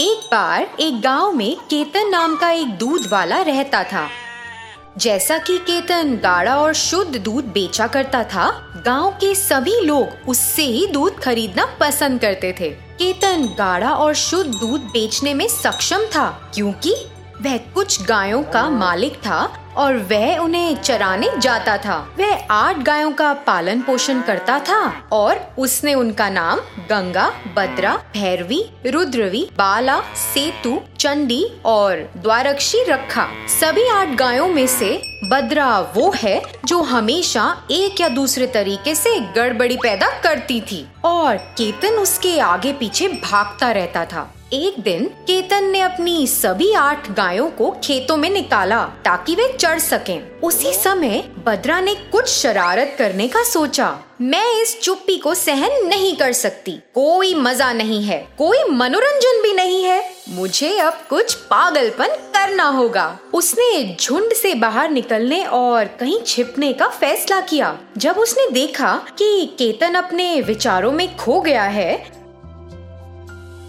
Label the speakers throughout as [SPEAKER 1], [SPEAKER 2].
[SPEAKER 1] एक बार एक गाँव में केतन नाम का एक दूध वाला रहता था। जैसा कि केतन गाढ़ा और शुद्ध दूध बेचा करता था, गाँव के सभी लोग उससे ही दूध खरीदना पसंद करते थे। केतन गाढ़ा और शुद्ध दूध बेचने में सक्षम था, क्योंकि वह कुछ गायों का मालिक था और वह उन्हें चराने जाता था। वह आठ गायों का पालन पोषण करता था और उसने उनका नाम गंगा, बद्रा, भैरवी, रुद्रवी, बाला, सेतु, चंडी और द्वारक्षी रखा। सभी आठ गायों में से बद्रा वो है जो हमेशा एक या दूसरे तरीके से गड़बड़ी पैदा करती थी और केतन उसके आगे पीछे भागता रहता था। एक दिन केतन ने अपनी सभी आठ गायों को खेतों में निकाला ताकि वे चढ़ सकें। उसी समय बद्रा ने कुछ शरारत करने का सोचा। मैं इस चुप्पी को सहन नहीं कर सकती। कोई मज़ा नहीं है। कोई मनोरंजन भी नहीं है। मुझे अब कुछ पागलपन करना होगा। उसने झुंड से बाहर निकलने और कहीं छिपने का फैसला किया। जब उसने देखा कि केतन अपने विचारों में खो गया है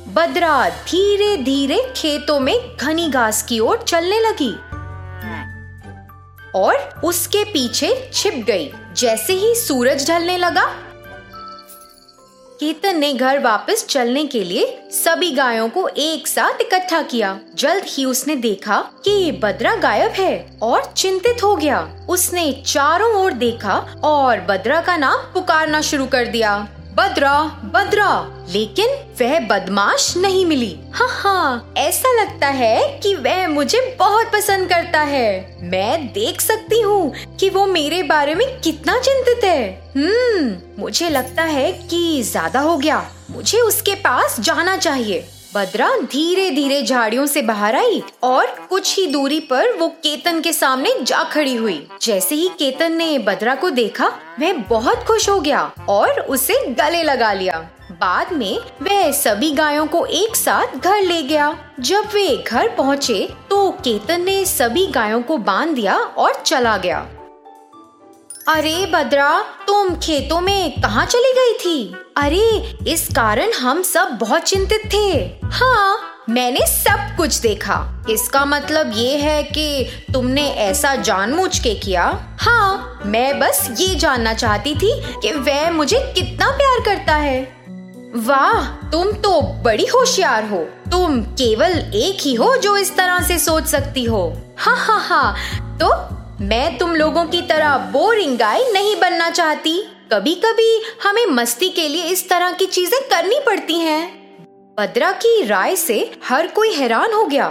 [SPEAKER 1] बद्रा धीरे धीरे खेतों में घनी घास की ओर चलने लगी। और उसके पीछे छिप गई। जैसे ही सूरज ढलने लगा, केतन ने घर वापस चलने के लिए सभी गायों को एक साथ इकट्ठा किया। जल्द ही उसने देखा कि ये बद्रा गायब है और चिंतित हो गया। उसने चारों ओर देखा और बद्रा का नाम पुकारना शुरू कर दिया। बद्रा बद्रा। लेकिन वह बदमाश नहीं मिली। हाँ हाँ ऐसा लगता है कि वह मुझे बहुत पसंद करता है। मैं देख सकती हूँ कि वो मेरे बारे में कितना चिंतित है। हम्म मुझे लगता है कि ज़्यादा हो गया। मुझे उसके पास जाना चाहिए। बद्रा धीरे धीरे झाड़ियों से बाहर आई और कुछ ही दूरी पर वो केतन के सामने जा खड़ी हुई। जैसे ही केतन ने बद्रा को देखा, वह बहुत खुश हो गया और उसे गले लगा लिया। बाद में वह सभी गायों को एक साथ घर ले गया। जब वे घर पहुँचे तो केतन ने सभी गायों को बाँध दिया और चला गया। अरे बद्रा, तुम खेतों में कहाँ चली गई थी? अरे, इस कारण हम सब बहुत चिंतित थे। हाँ मैंने सब कुछ देखा। इसका मतलब ये है कि तुमने ऐसा जानबूझ के किया। हाँ मैं बस ये जानना चाहती थी कि वह मुझे कितना प्यार करता है। वाह, तुम तो बड़ी होशियार हो। तुम केवल एक ही हो जो इस तरह से सोच सकती हो। हाँ हाँ हाँ तो मैं तुम लोगों की तरह बोरिंग गाय नहीं बनना चाहती। कभी कभी हमें मस्ती के लिए इस तरह की चीज़ें करनी पड़ती हैं। बद्रा की राय से हर कोई हैरान हो गया।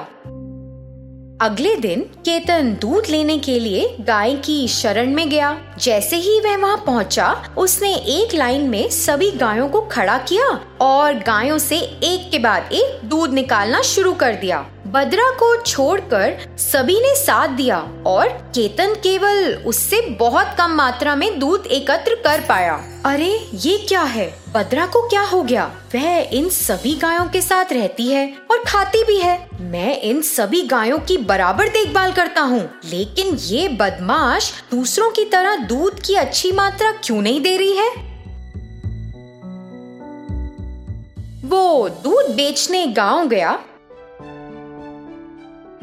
[SPEAKER 1] अगले दिन केतन दूध लेने के लिए गाय की शरण में गया। जैसे ही वह वहाँ पहुँचा, उसने एक लाइन में सभी गायों को खड़ा किया और गायों से एक के बाद एक दूध निकालना शुरू कर दिया। बद्रा को छोड़कर सभी ने साथ दिया और केतन केवल उससे बहुत कम मात्रा में दूध एकत्र कर पाया। अरे, ये क्या है? बद्रा को क्या हो गया? वह इन सभी गायों के साथ रहती है और खाती भी है। मैं इन सभी गायों की बराबर देखभाल करता हूँ, लेकिन ये बदमाश दूसरों की तरह दूध की अच्छी मात्रा क्यों नहीं दे रही है? वो दूध बेचने गाँव गया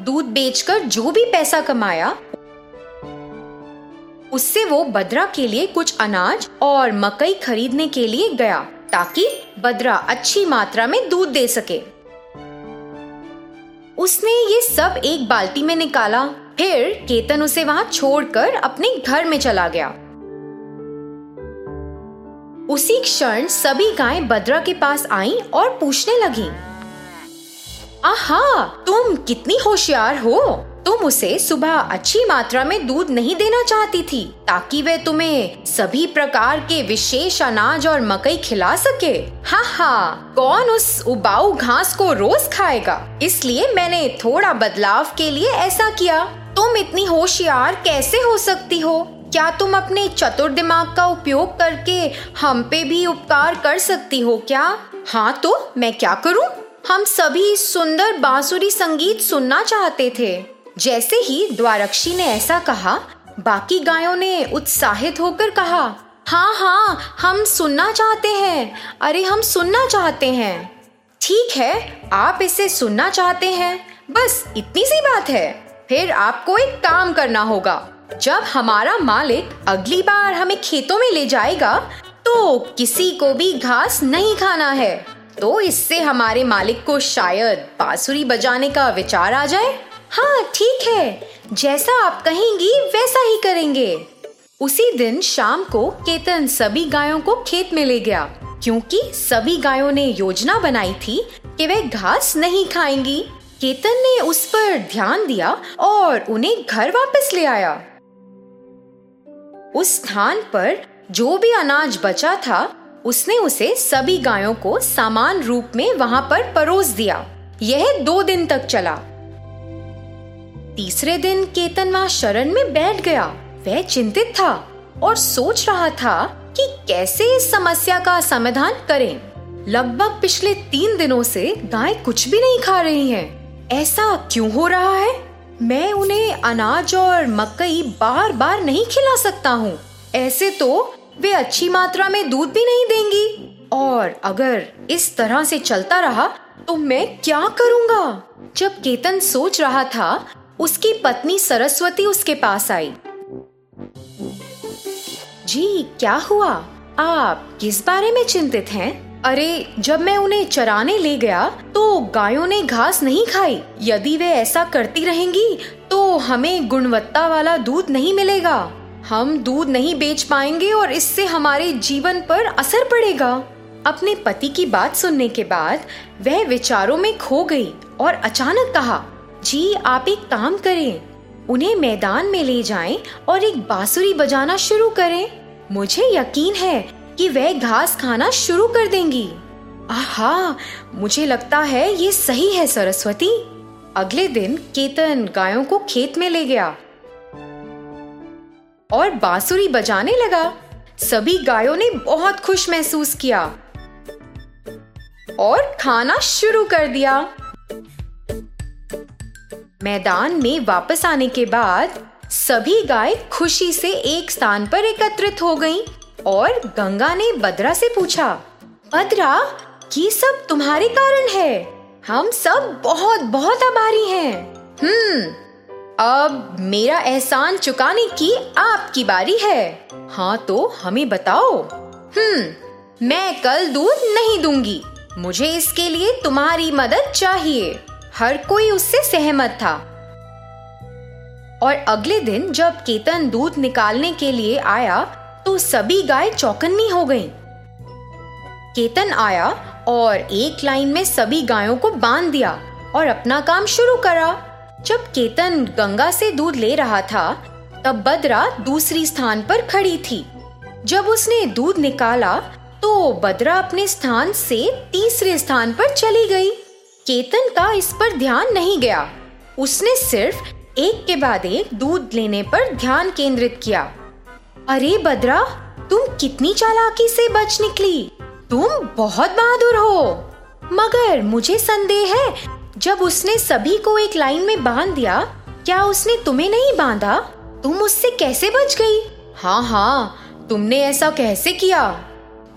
[SPEAKER 1] दूध बेचकर जो भी पैसा कमाया, उससे वो बद्रा के लिए कुछ अनाज और मकई खरीदने के लिए गया, ताकि बद्रा अच्छी मात्रा में दूध दे सके। उसने ये सब एक बाल्टी में निकाला, फिर केतन उसे वहाँ छोड़कर अपने घर में चला गया। उसी क्षण सभी गायें बद्रा के पास आईं और पूछने लगी आहा, तुम कितनी होशियार हो। तुम उसे सुबह अच्छी मात्रा में दूध नहीं देना चाहती थी, ताकि वह तुम्हें सभी प्रकार के विशेष अनाज और मकई खिला सके। हाँ हाँ कौन उस उबाऊ घास को रोज खाएगा? इसलिए मैंने थोड़ा बदलाव के लिए ऐसा किया। तुम इतनी होशियार कैसे हो सकती हो? क्या तुम अपने चतुर दिमाग का उपयोग करके हम पे भी उपकार कर सकती हो क्या? हाँ तो मैं क्या करूँ? हम सभी सुंदर बांसुरी संगीत सुनना चाहते थे। जैसे ही द्वारक्षी ने ऐसा कहा, बाकी गायों ने उत्साहित होकर कहा हाँ हाँ हम सुनना चाहते हैं। अरे, हम सुनना चाहते हैं। ठीक है, आप इसे सुनना चाहते हैं। बस इतनी सी बात है। फिर आपको एक काम करना होगा। जब हमारा मालिक अगली बार हमें खेतों में ले जाएगा तो किसी को भी घास नहीं खाना है। तो इससे हमारे मालिक को शायद बांसुरी बजाने का विचार आ जाए? हाँ ठीक है। जैसा आप कहेंगी, वैसा ही करेंगे। उसी दिन शाम को केतन सभी गायों को खेत में ले गया। क्योंकि सभी गायों ने योजना बनाई थी कि वे घास नहीं खाएँगी। केतन ने उस पर ध्यान दिया और उन्हें घर वापस ले आया। उस स्थान पर जो भी अनाज बचा था उसने उसे सभी गायों को समान रूप में वहाँ पर परोस दिया। यह दो दिन तक चला। तीसरे दिन केतन वहाँ शरण में बैठ गया। वह चिंतित था और सोच रहा था कि कैसे इस समस्या का समाधान करें। लगभग पिछले तीन दिनों से गाय कुछ भी नहीं खा रही हैं। ऐसा क्यों हो रहा है? मैं उन्हें अनाज और मकई बार बार नहीं खिला सकता हूँ। ऐसे तो वे अच्छी मात्रा में दूध भी नहीं देंगी। और अगर इस तरह से चलता रहा तो मैं क्या करूँगा? जब केतन सोच रहा था, उसकी पत्नी सरस्वती उसके पास आई। जी, क्या हुआ? आप किस बारे में चिंतित हैं? अरे, जब मैं उन्हें चराने ले गया तो गायों ने घास नहीं खाई। यदि वे ऐसा करती रहेंगी तो हमें गुणवत्ता वाला दूध नहीं मिलेगा। हम दूध नहीं बेच पाएँगे और इससे हमारे जीवन पर असर पड़ेगा। अपने पति की बात सुनने के बाद वह विचारों में खो गई और अचानक कहा, जी, आप एक काम करें। उन्हें मैदान में ले जाएँ और एक बांसुरी बजाना शुरू करें। मुझे यकीन है कि वह घास खाना शुरू कर देंगी। आहा, मुझे लगता है ये सही है, सरस्वती। अगले दिन केतन गायों को खेत में ले गया। और बांसुरी बजाने लगा। सभी गायों ने बहुत खुश महसूस किया और खाना शुरू कर दिया। मैदान में वापस आने के बाद सभी गाय खुशी से एक स्थान पर एकत्रित हो गईं और गंगा ने बद्रा से पूछा, बद्रा, ये सब तुम्हारे कारण है। हम सब बहुत बहुत आभारी हैं। हम्म अब मेरा एहसान चुकाने की आपकी बारी है। हाँ तो हमें बताओ। हम्म मैं कल दूध नहीं दूँगी। मुझे इसके लिए तुम्हारी मदद चाहिए। हर कोई उससे सहमत था। और अगले दिन जब केतन दूध निकालने के लिए आया तो सभी गाय चौकन्नी हो गईं। केतन आया और एक लाइन में सभी गायों को बाँध दिया और अपना काम शुरू करा। जब केतन गंगा से दूध ले रहा था, तब बद्रा दूसरी स्थान पर खड़ी थी। जब उसने दूध निकाला तो बद्रा अपने स्थान से तीसरे स्थान पर चली गई। केतन का इस पर ध्यान नहीं गया। उसने सिर्फ़ एक के बाद एक दूध लेने पर ध्यान केंद्रित किया। अरे बद्रा, तुम कितनी चालाकी से बच निकली? तुम बहुत बहादुर हो। मगर मुझे संदेह है जब उसने सभी को एक लाइन में बाँध दिया, क्या उसने तुम्हें नहीं बांधा? तुम उससे कैसे बच गई? हाँ हाँ तुमने ऐसा कैसे किया?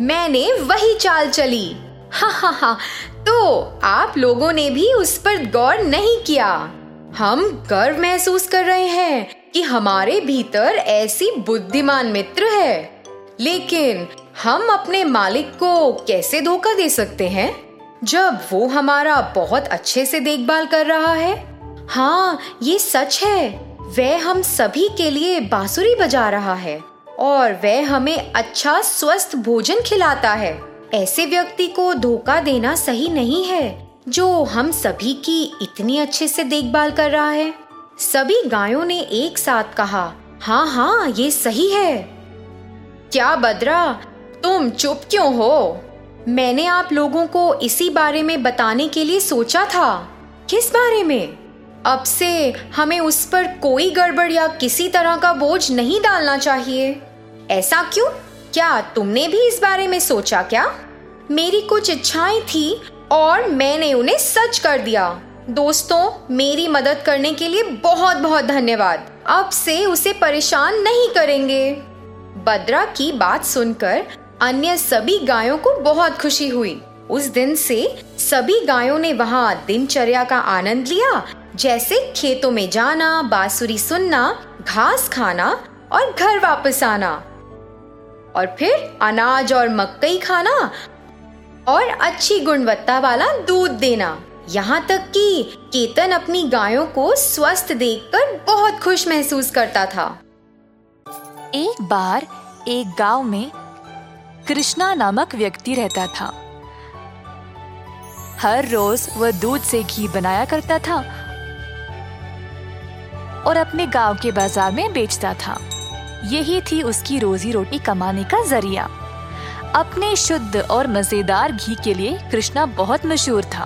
[SPEAKER 1] मैंने वही चाल चली। हाँ हाँ हाँ तो आप लोगों ने भी उस पर गौर नहीं किया। हम गर्व महसूस कर रहे हैं कि हमारे भीतर ऐसी बुद्धिमान मित्र है। लेकिन हम अपने मालिक को कैसे धोखा दे सकते हैं? जब वो हमारा बहुत अच्छे से देखभाल कर रहा है? हाँ ये सच है। वह हम सभी के लिए बांसुरी बजा रहा है और वह हमें अच्छा स्वस्थ भोजन खिलाता है। ऐसे व्यक्ति को धोखा देना सही नहीं है, जो हम सभी की इतनी अच्छे से देखभाल कर रहा है। सभी गायों ने एक साथ कहा हाँ हाँ ये सही है। क्या बद्रा, तुम चुप क्यों हो? मैंने आप लोगों को इसी बारे में बताने के लिए सोचा था। किस बारे में? अब से हमें उस पर कोई गड़बड़ या किसी तरह का बोझ नहीं डालना चाहिए। ऐसा क्यों? क्या तुमने भी इस बारे में सोचा क्या? मेरी कुछ इच्छाएँ थी और मैंने उन्हें सच कर दिया। दोस्तों, मेरी मदद करने के लिए बहुत बहुत धन्यवाद। अब से उसे परेशान नहीं करेंगे। बद्रा की बात सुनकर अन्य सभी गायों को बहुत खुशी हुई। उस दिन से सभी गायों ने वहाँ दिनचर्या का आनंद लिया, जैसे खेतों में जाना, बांसुरी सुनना, घास खाना और घर वापस आना। और फिर अनाज और मकई खाना और अच्छी गुणवत्ता वाला दूध देना। यहाँ तक कि केतन अपनी गायों को स्वस्थ देखकर बहुत खुश महसूस करता था।
[SPEAKER 2] एक बार एक गाँव में कृष्णा नामक व्यक्ति रहता था। हर रोज वह दूध से घी बनाया करता था और अपने गाँव के बाज़ार में बेचता था। यही थी उसकी रोजी रोटी कमाने का ज़रिया। अपने शुद्ध और मज़ेदार घी के लिए कृष्णा बहुत मशहूर था।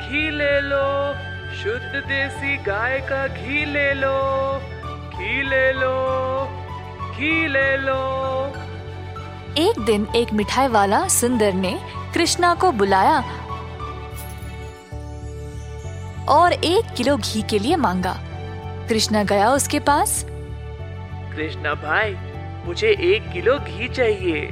[SPEAKER 3] घी ले लो, शुद्ध देसी गाय का घी ले लो, घी ले लो। घी ले लो।
[SPEAKER 2] एक दिन एक मिठाई वाला सुंदर ने कृष्णा को बुलाया और एक किलो घी के लिए मांगा। कृष्णा गया उसके पास।
[SPEAKER 3] कृष्णा भाई मुझे एक किलो घी चाहिए।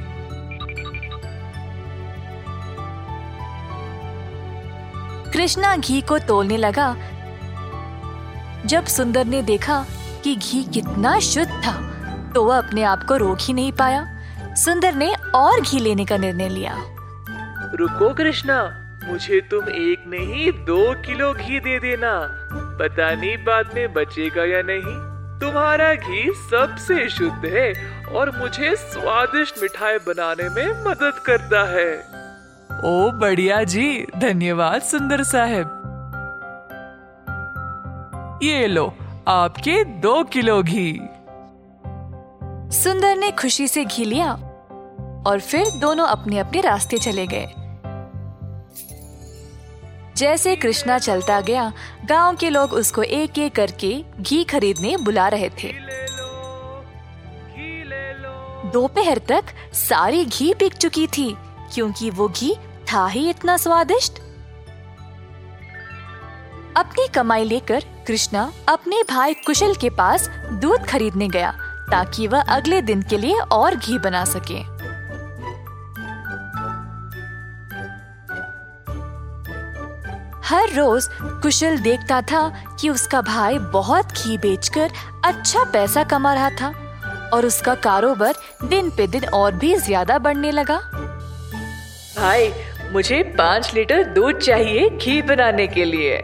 [SPEAKER 2] कृष्णा घी को तोलने लगा। जब सुंदर ने देखा कि घी कितना शुद्ध था तो वह अपने आप को रोक ही नहीं पाया। सुंदर ने और घी लेने का निर्णय लिया।
[SPEAKER 3] रुको कृष्णा मुझे तुम एक नहीं दो किलो घी दे देना। पता नहीं बाद में बचेगा या नहीं। तुम्हारा घी सबसे शुद्ध है और मुझे स्वादिष्ट मिठाई बनाने में मदद करता है।
[SPEAKER 4] ओ बढ़िया जी धन्यवाद सुंदर साहब। ये लो आपके दो किलो घी।
[SPEAKER 2] सुंदर ने खुशी से घी लिया और फिर दोनों अपने अपने रास्ते चले गए। जैसे कृष्णा चलता गया, गाँव के लोग उसको एक एक करके घी खरीदने बुला रहे थे। दोपहर तक सारी घी बिक चुकी थी, क्योंकि वो घी था ही इतना स्वादिष्ट। अपनी कमाई लेकर कृष्णा अपने भाई कुशल के पास दूध खरीदने गया। ताकि वह अगले दिन के लिए और घी बना सके। हर रोज कुशल देखता था कि उसका भाई बहुत घी बेचकर अच्छा पैसा कमा रहा था और उसका कारोबार दिन पे दिन और भी ज़्यादा बढ़ने लगा।
[SPEAKER 3] भाई मुझे पाँच लीटर दूध चाहिए घी बनाने के लिए।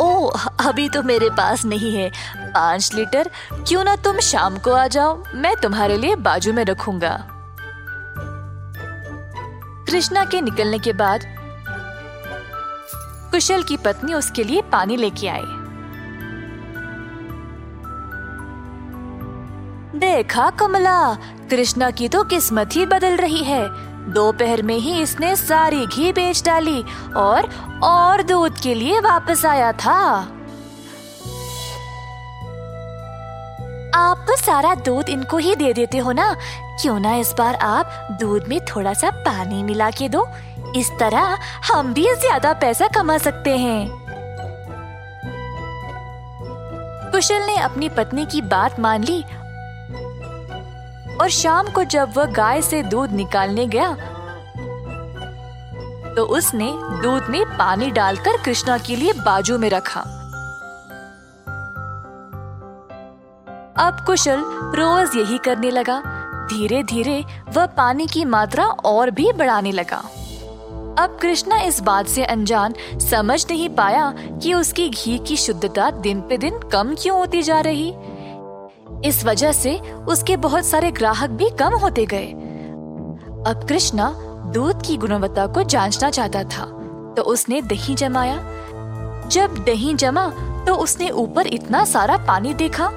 [SPEAKER 2] ओ अभी तो मेरे पास नहीं है। पाँच लीटर, क्यों ना तुम शाम को आ जाओ? मैं तुम्हारे लिए बाजू में रखूँगा। कृष्णा के निकलने के बाद, कुशल की पत्नी उसके लिए पानी लेके आई। देखा कमला, कृष्णा की तो किस्मत ही बदल रही है। दोपहर में ही इसने सारी घी बेच डाली और और दूध के लिए वापस आया था। आप तो सारा दूध इनको ही दे देते हो ना। क्यों ना इस बार आप दूध में थोड़ा सा पानी मिला के दो। इस तरह हम भी ज़्यादा पैसा कमा सकते हैं। कुशल ने अपनी पत्नी की बात मान ली और शाम को जब वह गाय से दूध निकालने गया तो उसने दूध में पानी डालकर कृष्णा के लिए बाजू में रखा। अब कुशल रोज यही करने लगा। धीरे धीरे वह पानी की मात्रा और भी बढ़ाने लगा। अब कृष्णा इस बात से अनजान समझ नहीं पाया कि उसकी घी की शुद्धता दिन पे दिन कम क्यों होती जा रही। इस वजह से उसके बहुत सारे ग्राहक भी कम होते गए। अब कृष्णा दूध की गुणवत्ता को जांचना चाहता था तो उसने दही जमाया। जब दही जमा तो उसने ऊपर इतना सारा पानी देखा।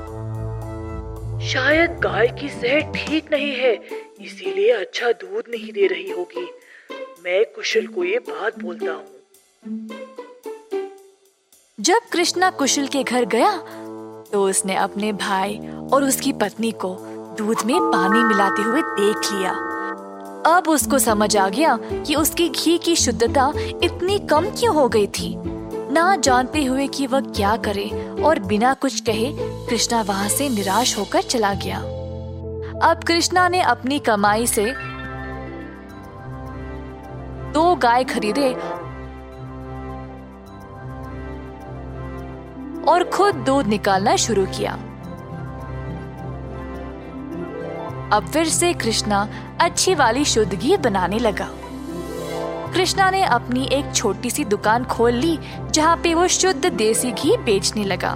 [SPEAKER 3] शायद गाय की सेहत ठीक नहीं है, इसीलिए अच्छा दूध नहीं दे रही होगी। मैं कुशल को ये बात बोलता हूँ।
[SPEAKER 2] जब कृष्णा कुशल के घर गया तो उसने अपने भाई और उसकी पत्नी को दूध में पानी मिलाते हुए देख लिया। अब उसको समझ आ गया कि उसकी घी की शुद्धता इतनी कम क्यों हो गई थी। ना जानते हुए कि वह क्या करे और बिना कुछ कहे कृष्णा वहाँ से निराश होकर चला गया। अब कृष्णा ने अपनी कमाई से दो गाय खरीदे और खुद दूध निकालना शुरू किया। अब फिर से कृष्णा अच्छी वाली शुद्ध घी बनाने लगा। कृष्णा ने अपनी एक छोटी सी दुकान खोल ली, जहाँ पे वो शुद्ध देसी घी बेचने लगा।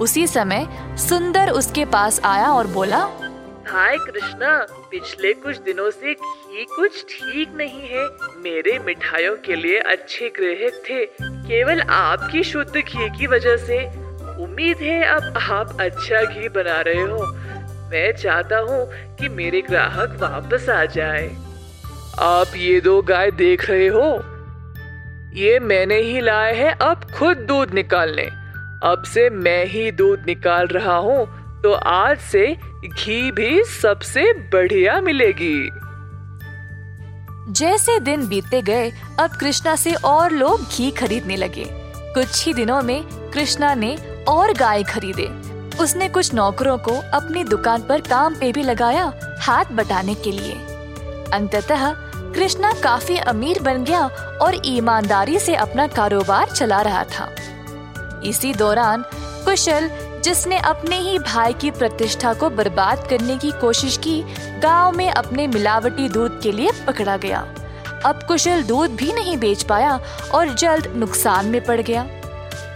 [SPEAKER 2] उसी समय सुंदर उसके पास आया और बोला,
[SPEAKER 3] हाय कृष्णा, पिछले कुछ दिनों से घी कुछ ठीक नहीं है। मेरे मिठाइयों के लिए अच्छे ग्राहक थे, केवल आपकी शुद्ध घी की वजह से। उम्मीद है अब आप अच्छा घी बना रहे हो। मैं चाहता हूँ कि मेरे ग्राहक वापस आ जाए। आप ये दो गाय देख रहे हो? ये मैंने ही लाए हैं अब खुद दूध निकालने। अब से मैं ही दूध निकाल रहा हूँ तो आज से घी भी सबसे बढ़िया मिलेगी।
[SPEAKER 2] जैसे दिन बीतते गए, अब कृष्णा से और लोग घी खरीदने लगे। कुछ ही दिनों में कृष्णा ने और गाय खरीदे। उसने कुछ नौकरों को अपनी दुकान पर काम पे भी लगाया हाथ बटाने के लिए। अंततः कृष्णा काफ़ी अमीर बन गया और ईमानदारी से अपना कारोबार चला रहा था। इसी दौरान कुशल, जिसने अपने ही भाई की प्रतिष्ठा को बर्बाद करने की कोशिश की, गाँव में अपने मिलावटी दूध के लिए पकड़ा गया। अब कुशल दूध भी नहीं बेच पाया और जल्द नुकसान में पड़ गया।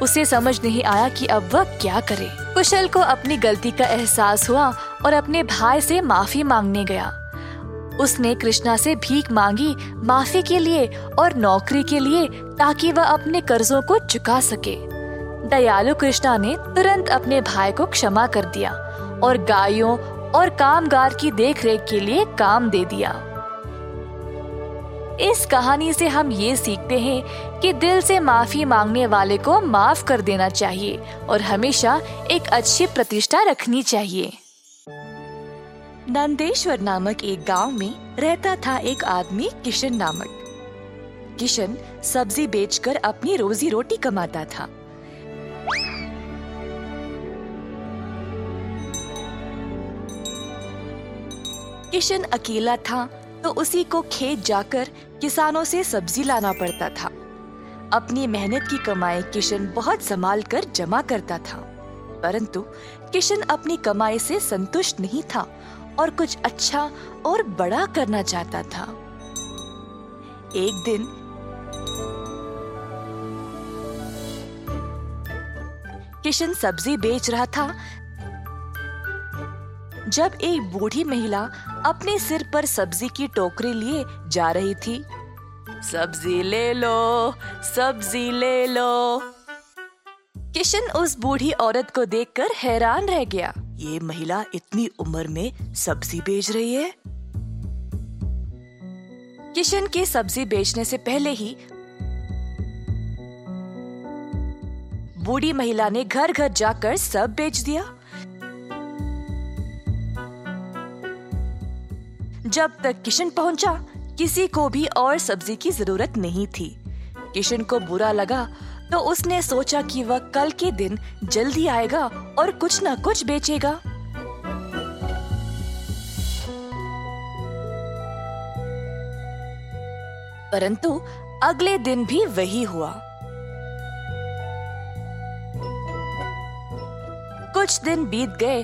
[SPEAKER 2] उसे समझ नहीं आया कि अब वह क्या करे। कुशल को अपनी गलती का एहसास हुआ और अपने भाई से माफ़ी मांगने गया। उसने कृष्णा से भीख मांगी माफ़ी के लिए और नौकरी के लिए ताकि वह अपने कर्जों को चुका सके। दयालु कृष्णा ने तुरंत अपने भाई को क्षमा कर दिया और गायों और कामगार की देखरेख के लिए काम दे दिया। इस कहानी से हम ये सीखते हैं कि दिल से माफ़ी मांगने वाले को माफ़ कर देना चाहिए और हमेशा एक अच्छी प्रतिष्ठा रखनी चाहिए। नंदेश्वर नामक एक गाँव में रहता था एक आदमी किशन नामक। किशन सब्ज़ी बेचकर अपनी रोजी रोटी कमाता था। किशन अकेला था तो उसी को खेत जाकर किसानों से सब्ज़ी लाना पड़ता था। अपनी मेहनत की कमाई किशन बहुत संभाल कर जमा करता था, परंतु किशन अपनी कमाई से संतुष्ट नहीं था और कुछ अच्छा और बड़ा करना चाहता था। एक दिन किशन सब्ज़ी बेच रहा था, जब एक बूढ़ी महिला अपने सिर पर सब्ज़ी की टोकरी लिए जा रही थी। सब्ज़ी ले लो, सब्ज़ी ले लो। किशन उस बूढ़ी औरत को देखकर हैरान रह गया। ये महिला इतनी उम्र में सब्ज़ी बेच रही है? किशन के सब्ज़ी बेचने से पहले ही बूढ़ी महिला ने घर घर जाकर सब बेच दिया। जब तक किशन पहुँचा, किसी को भी और सब्ज़ी की ज़रूरत नहीं थी। किशन को बुरा लगा तो उसने सोचा कि वह कल के दिन जल्दी आएगा और कुछ न कुछ बेचेगा। परंतु अगले दिन भी वही हुआ। कुछ दिन बीत गए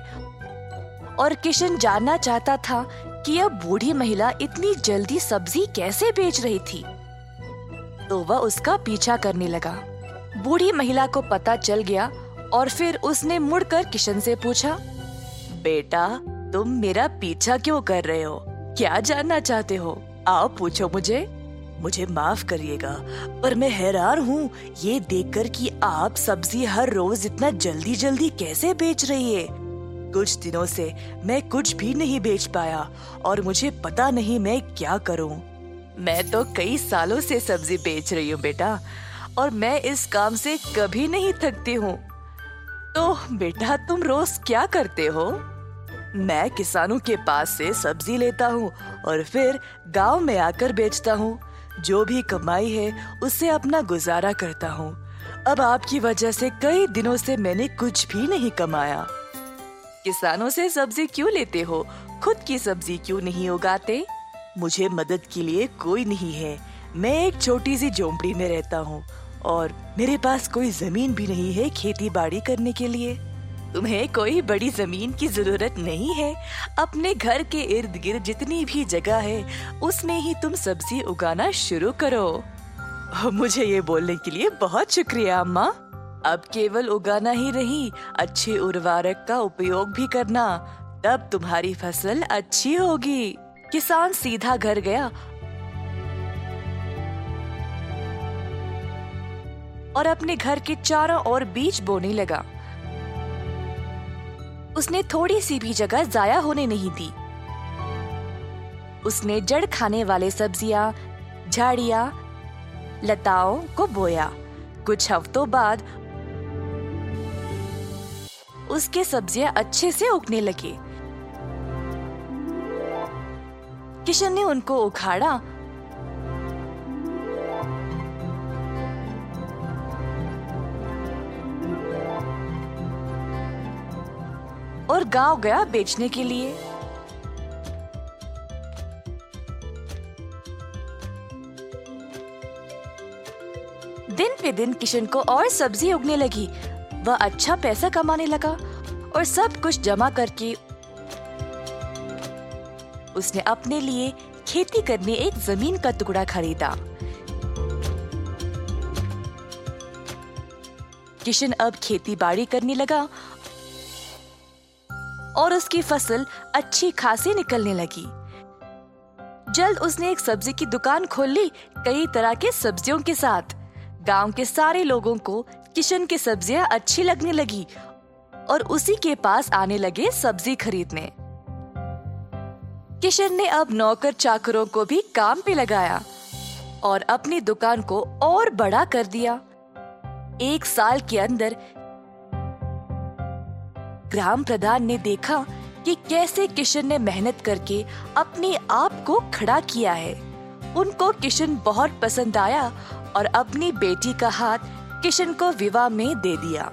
[SPEAKER 2] और किशन जानना चाहता था कि यह बूढ़ी महिला इतनी जल्दी सब्ज़ी कैसे बेच रही थी। तो वह उसका पीछा करने लगा। बूढ़ी महिला को पता चल गया और फिर उसने मुड़कर किशन से पूछा, बेटा, तुम मेरा पीछा क्यों कर रहे हो? क्या जानना चाहते हो? आओ पूछो मुझे। मुझे माफ़ करिएगा, पर मैं हैरान हूँ। ये देखकर कि आप सब्ज़ी हर रोज इतना जल्दी जल्दी कैसे बेच रही है? कुछ दिनों से मैं कुछ भी नहीं बेच पाया और मुझे पता नहीं मैं क्या करूँ। मैं तो कई सालों से सब्ज़ी बेच रही हूँ, बेटा। और मैं इस काम से कभी नहीं थकती हूँ। तो बेटा, तुम रोज क्या करते हो? मैं किसानों के पास से सब्ज़ी लेता हूँ और फिर गाँव में आकर बेचता हूँ। जो भी कमाई है, उससे अपना गुजारा करता हूँ। अब आपकी वजह से कई दिनों से मैंने कुछ भी नहीं कमाया। किसानों से सब्ज़ी क्यों लेते हो? खुद की सब्ज़ी क्यों नहीं उगाते? मुझे मदद के लिए कोई नहीं है। मैं एक छोटी सी झोंपड़ी में रहता हूँ और मेरे पास कोई ज़मीन भी नहीं है खेती बाड़ी करने के लिए। तुम्हें कोई बड़ी ज़मीन की ज़रूरत नहीं है। अपने घर के इर्द गिर्द जितनी भी जगह है, उसमें ही तुम सब्ज़ी उगाना शुरू करो। मुझे ये बोलने के लिए बहुत शुक्रिया, अम्मा। अब केवल उगाना ही नहीं, अच्छे उर्वरक का उपयोग भी करना। तब तुम्हारी फ़सल अच्छी होगी। किसान सीधा घर गया और अपने घर के चारों ओर बीज बोने लगा। उसने थोड़ी सी भी जगह जाया होने नहीं दी। उसने जड़ खाने वाले सब्ज़ियाँ, झाड़ियाँ, लताओं को बोया। कुछ हफ्तों बाद उसके सब्ज़ियाँ अच्छे से उगने लगे। किशन ने उनको उखाड़ा और गाँव गया बेचने के लिए। दिन पे दिन किशन को और सब्ज़ी उगने लगी। वह अच्छा पैसा कमाने लगा और सब कुछ जमा करके उसने अपने लिए खेती करने एक ज़मीन का टुकड़ा खरीदा। किशन अब खेती बाड़ी करने लगा और उसकी फ़सल अच्छी खासी निकलने लगी। जल्द उसने एक सब्ज़ी की दुकान खोल ली, कई तरह के सब्जियों के साथ। गाँव के सारे लोगों को किशन की सब्ज़ियाँ अच्छी लगने लगी और उसी के पास आने लगे सब्ज़ी खरीदने। किशन ने अब नौकर चाकरों को भी काम पे लगाया और अपनी दुकान को और बड़ा कर दिया। एक साल के अंदर ग्राम प्रधान ने देखा कि कैसे किशन ने मेहनत करके अपने आप को खड़ा किया है। उनको किशन बहुत पसंद आया और अपनी बेटी का हाथ किशन को विवाह में दे दिया।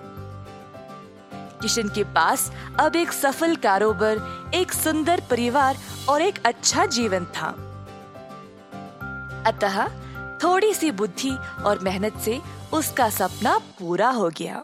[SPEAKER 2] किशन के पास अब एक सफल कारोबार, एक सुंदर परिवार और एक अच्छा जीवन था। अतः थोड़ी सी बुद्धि और मेहनत से उसका सपना पूरा हो गया।